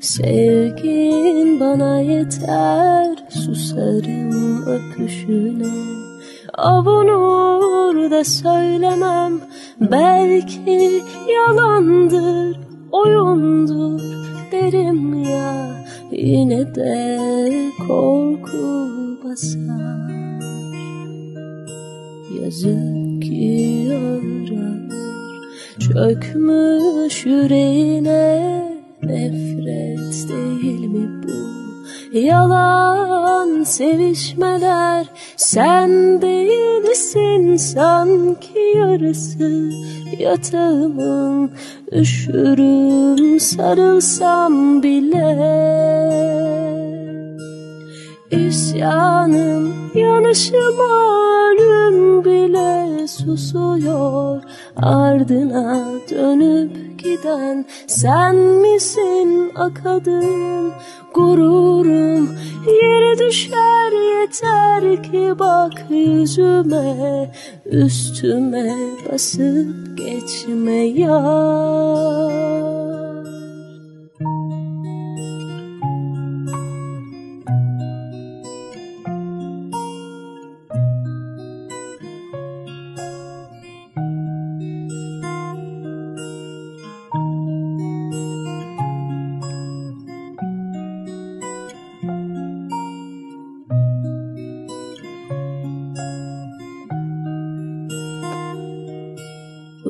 Sevgin bana yeter. Susarım öpüşüne. Avunur da söylemem belki yalandır oyundur derim ya. Yine de korku basar. Yazık ki arar çökmüş yüreğine nefret değil mi bu? Yalan sevişmeler sen değilsin sanki yarısı. Yatağımın üşürüm sarılsam bile. İsyanım yanışım ölüm bile susuyor Ardına dönüp giden sen misin akadın? Gururum yere düşer yeter ki bak yüzüme Üstüme basıp geçme yar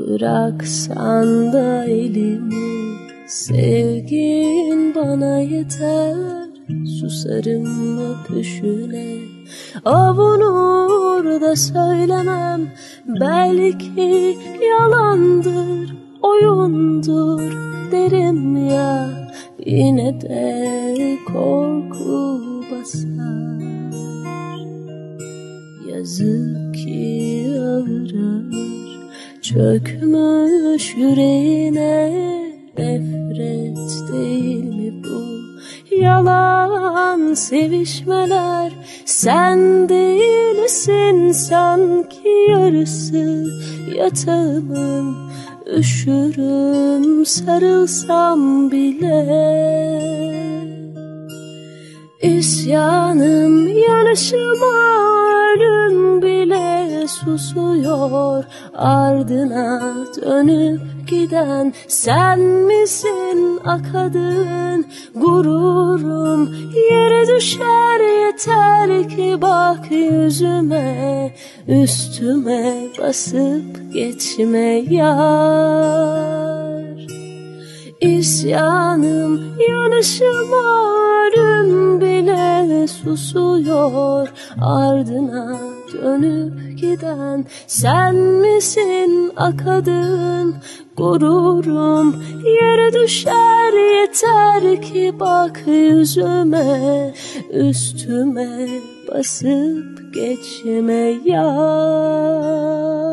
Bıraksan da elimi Sevgin bana yeter. Susarım öpüşüne Avunur da söylemem. Belki yalandır Oyundur derim ya. Yine de korku basar. Yazık ki ağır Çökmüş yüreğine nefret değil mi bu? Yalan sevişmeler sen değilsin sanki yarısı yatağımın Üşürüm sarılsam bile İsyanım yanışım ölüm susuyor Ardına dönüp giden sen misin akadın? Gururum yere düşer yeter ki bak yüzüme Üstüme basıp geçme yar. İsyanım yanışım ölüm bile susuyor Ardına dönüp giden sen misin akadın? Gururum yere düşer yeter ki bak yüzüme Üstüme basıp geçme yar